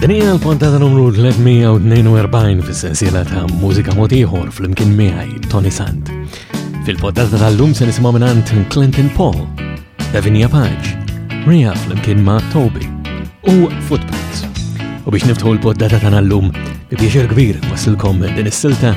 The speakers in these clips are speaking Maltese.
Din hija l-pontata numru 342 fis-sensiela ta' mużika motiħor fl-imkien miegħi Tony Sant. Fil-pontata tal-lum se nisimgħu mingħand Clinton Paul, Davinia Page, Ria fl-imkien ma' Toby u Footprints. U biex niftħu l-pontata tal-lum, biex il-kbir wasilkom din is-silta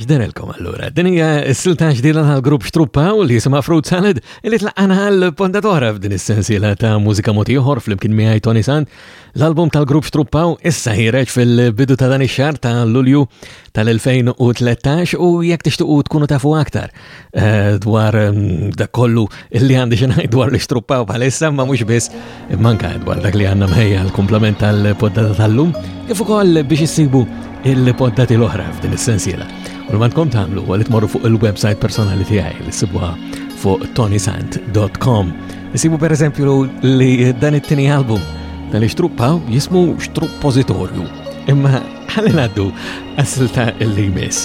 X'derilkom allura? Din hija s-silta ġdida tal-grupp Xtruppa u li jisimha Fruit Salad li tlaqqana għal pondatora f'din is-sensiela ta' mużika mod ieħor flimkien miegħi Tony Sand. L-album tal-grupp Xtruppa issa ħireġ fil-bidu ta' dan ix-xahar ta' Lulju tal-2013 u jekk tixtuqu tkunu tafu aktar Eh, dwar mm, dak kollu li għandi xinaj dwar l-istruppaw bħalissa ma mux bis manka dwar dak li għanna mħejja l-komplement tal-poddata tal-lum kif ukoll biex issibu il-poddati l-oħra f'din is-sensiela. U l tkom tagħmlu u li tmorru fuq il-website personali tiegħi li sibuha fuq tonisant.com. Isibu per eżempju li dan it-tieni album tal-istruppaw jismu Struppositorju. Imma ħalli naddu għasilta il-limis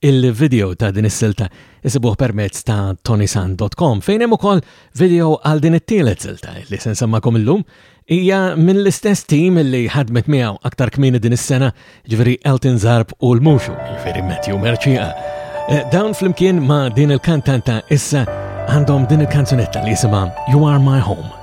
Il-video ta' din is-silta isibuh permezz ta' tonisan.com fejn hemm ukoll video għal din it-tielet silta li se nsemmakom illum hija mill-istess tim li ħadmet miegħu aktar kmieni din is-sena ġifieri Elton Zarb u l-Muxu, ġifieri Matthew Merċija. Eh, dawn flimkien ma' din il-kantanta issa għandhom din il-kanzunetta li jisimha You Are My Home.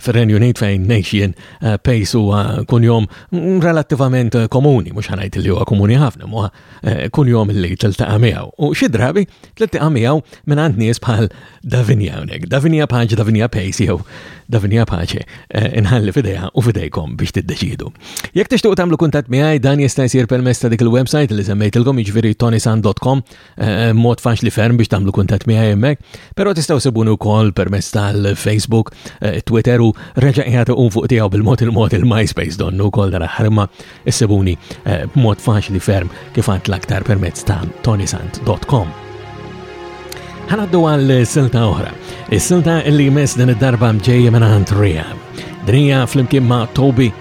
Fir-Renju Unit fejn ngħix jien eh, pejs huwa kunjom relattivament eh, komuni, mhux ħanajt li huwa komuni ħafna, huwa eh, kunjom li tiltaqa' miegħu. U xi drabi tiltaqa' miegħu minn għand nies bħal Davinja hawnhekk, Davinja Paċe, Davinja Pejs jew Davinja Paċe inħalli f'idejha u f'idejkom biex tiddeċidu. Jekk tixtuq tagħmlu kuntatt miegħi dan jista' jsir permezz ta' dik il-website li semmejtilkom jiġifieri tonisan.com Eh, mod faċli ferm biex tagħmlu kuntatt miegħi hemmhekk, però tistgħu sebuni wkoll permezz tal-Facebook, eh, Twitter u reġa' qiegħed u fuq tiegħu bil-mod il-mod il-MySpace donnu wkoll dara ħarma issebuni eh, b'mod faċli ferm kif għand l-aktar permezz ta' tonisant.com. Ħanaddu għal silta oħra. Is-silta li jmiss din id-darba mġejja minn Andrea. Drija flimkien ma' Toby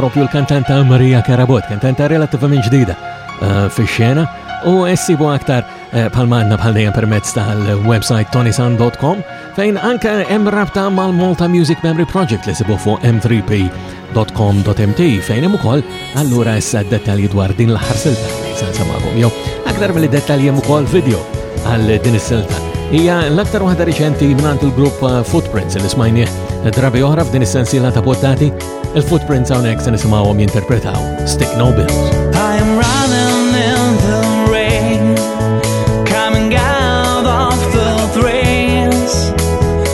propju l-kantanta Maria Karabot, kantanta relativament ġdida eh, fi xena u essibu aktar eh, palmanna bħal dejjem permezz tal-website tonisan.com fejn anka hemm rabta mal-Malta Music Memory Project li sibu fuq m3p www.com.mt fejn hemm ukoll allura issa dettalji dwar din l-aħħar silta se nsemagħhom jew aktar milli dettalji hemm ukoll video għal din is-silta. Hija l-aktar waħda riċenti mingħand il-grupp uh, Footprints li smajnieh drabi oħra f'din is-sensiela ta' poddati, il-Footprints hawnhekk se nisimgħuhom jinterpretaw Stick No Bills. I am running in the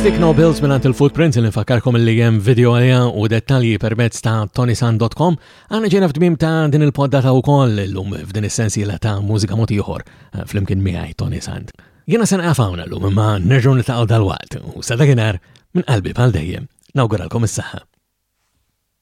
Stick No Bills minnant il-Footprints li nfakkarkom li jem video għalija u dettalji permezz ta' tonisan.com għana ġena f'dmim ta' din il-podda ta' u koll l-lum f'din essenzjela ta' mużika motiħor eh, fl-imkien miħaj Tony Sand. Jena sen għafawna l-lum imma nerġu nitaqaw dal-waqt u sadakinar minn qalbi bħal dejjem nawguralkom is-saħħa.